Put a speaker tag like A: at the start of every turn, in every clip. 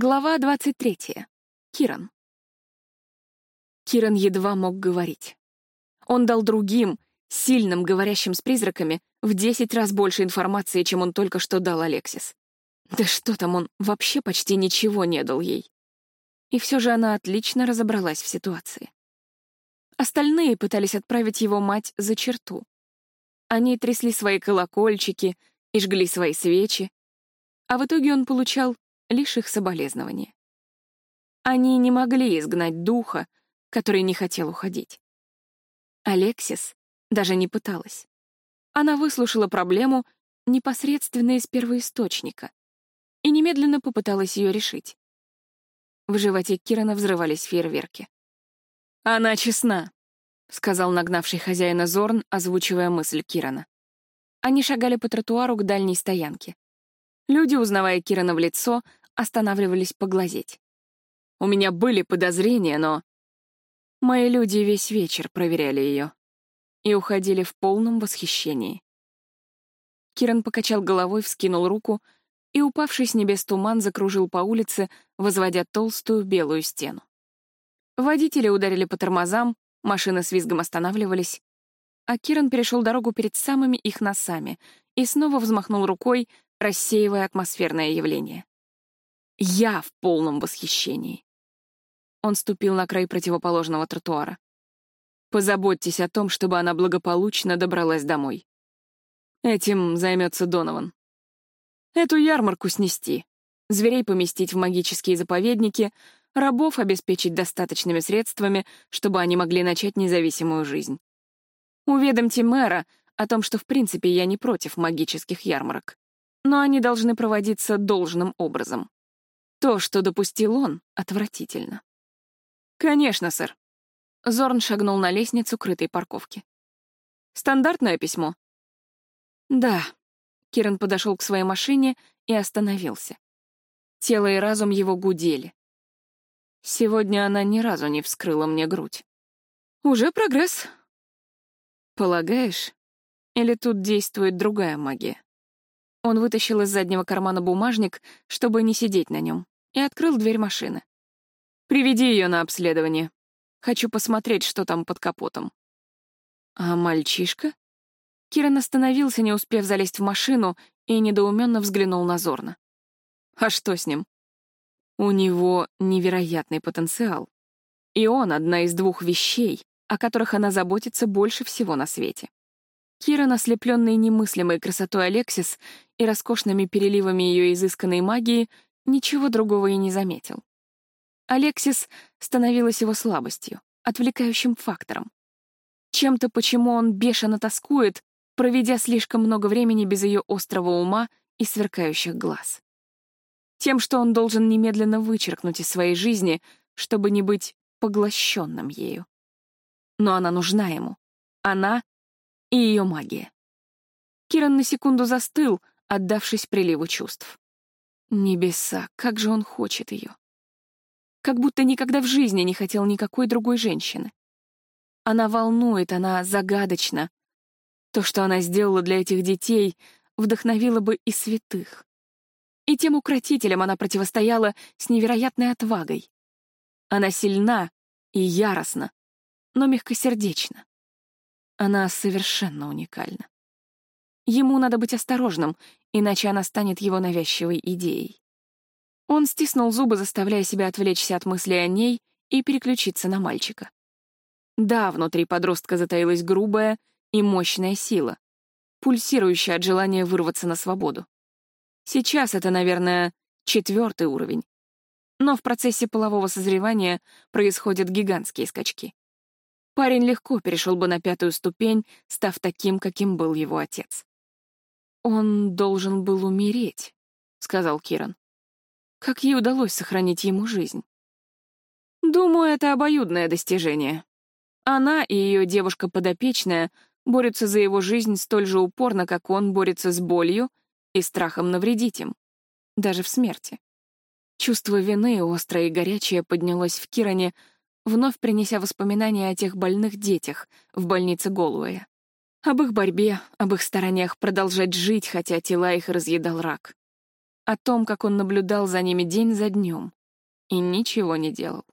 A: Глава 23. Киран. Киран едва мог говорить. Он дал другим, сильным, говорящим с призраками, в десять раз больше информации, чем он только что дал Алексис. Да что там, он вообще почти ничего не дал ей. И все же она отлично разобралась в ситуации. Остальные пытались отправить его мать за черту. Они трясли свои колокольчики и жгли свои свечи, а в итоге он получал лишь их соболезнования. Они не могли изгнать духа, который не хотел уходить. Алексис даже не пыталась. Она выслушала проблему непосредственно из первоисточника и немедленно попыталась ее решить. В животе Кирана взрывались фейерверки. «Она честна», — сказал нагнавший хозяина Зорн, озвучивая мысль Кирана. Они шагали по тротуару к дальней стоянке. Люди, узнавая Кирана в лицо, останавливались поглазеть. У меня были подозрения, но... Мои люди весь вечер проверяли ее и уходили в полном восхищении. Киран покачал головой, вскинул руку и, упавший с небес туман, закружил по улице, возводя толстую белую стену. Водители ударили по тормозам, машины с визгом останавливались, а Киран перешел дорогу перед самыми их носами и снова взмахнул рукой, рассеивая атмосферное явление. Я в полном восхищении. Он ступил на край противоположного тротуара. Позаботьтесь о том, чтобы она благополучно добралась домой. Этим займется Донован. Эту ярмарку снести, зверей поместить в магические заповедники, рабов обеспечить достаточными средствами, чтобы они могли начать независимую жизнь. Уведомьте мэра о том, что в принципе я не против магических ярмарок, но они должны проводиться должным образом. То, что допустил он, отвратительно. «Конечно, сэр». Зорн шагнул на лестницу крытой парковки. «Стандартное письмо?» «Да». Киран подошел к своей машине и остановился. Тело и разум его гудели. Сегодня она ни разу не вскрыла мне грудь. «Уже прогресс». «Полагаешь? Или тут действует другая магия?» Он вытащил из заднего кармана бумажник, чтобы не сидеть на нем, и открыл дверь машины. «Приведи ее на обследование. Хочу посмотреть, что там под капотом». «А мальчишка?» Киран остановился, не успев залезть в машину, и недоуменно взглянул на Зорна. «А что с ним?» «У него невероятный потенциал. И он — одна из двух вещей, о которых она заботится больше всего на свете. Кира, ослепленный немыслимой красотой Алексис и роскошными переливами ее изысканной магии, ничего другого и не заметил. Алексис становилась его слабостью, отвлекающим фактором. Чем-то, почему он бешено тоскует, проведя слишком много времени без ее острого ума и сверкающих глаз. Тем, что он должен немедленно вычеркнуть из своей жизни, чтобы не быть поглощенным ею. Но она нужна ему. Она и ее магия. Киран на секунду застыл, отдавшись приливу чувств. Небеса, как же он хочет ее. Как будто никогда в жизни не хотел никакой другой женщины. Она волнует, она загадочна. То, что она сделала для этих детей, вдохновило бы и святых. И тем укротителям она противостояла с невероятной отвагой. Она сильна и яростна, но мягкосердечна. Она совершенно уникальна. Ему надо быть осторожным, иначе она станет его навязчивой идеей. Он стиснул зубы, заставляя себя отвлечься от мыслей о ней и переключиться на мальчика. Да, внутри подростка затаилась грубая и мощная сила, пульсирующая от желания вырваться на свободу. Сейчас это, наверное, четвертый уровень. Но в процессе полового созревания происходят гигантские скачки парень легко перешел бы на пятую ступень, став таким, каким был его отец. «Он должен был умереть», — сказал Киран. «Как ей удалось сохранить ему жизнь?» «Думаю, это обоюдное достижение. Она и ее девушка-подопечная борются за его жизнь столь же упорно, как он борется с болью и страхом навредить им, даже в смерти». Чувство вины, острое и горячее, поднялось в Киране, вновь принеся воспоминания о тех больных детях в больнице Голуэя. Об их борьбе, об их стараниях продолжать жить, хотя тела их разъедал рак. о том, как он наблюдал за ними день за днем и ничего не делал.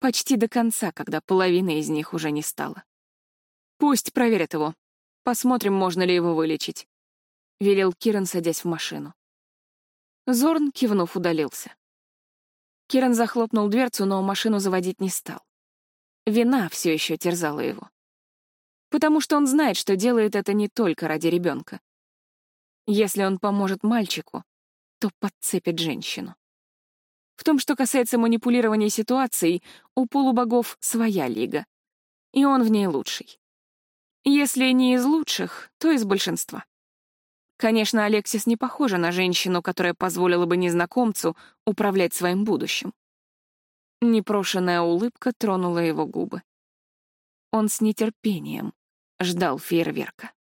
A: Почти до конца, когда половина из них уже не стало. «Пусть проверят его. Посмотрим, можно ли его вылечить», — велел Киран, садясь в машину. Зорн, кивнув, удалился. Киран захлопнул дверцу, но машину заводить не стал. Вина все еще терзала его. Потому что он знает, что делает это не только ради ребенка. Если он поможет мальчику, то подцепит женщину. В том, что касается манипулирования ситуацией, у полубогов своя лига. И он в ней лучший. Если не из лучших, то из большинства. Конечно, Алексис не похожа на женщину, которая позволила бы незнакомцу управлять своим будущим. Непрошенная улыбка тронула его губы. Он с нетерпением ждал фейерверка.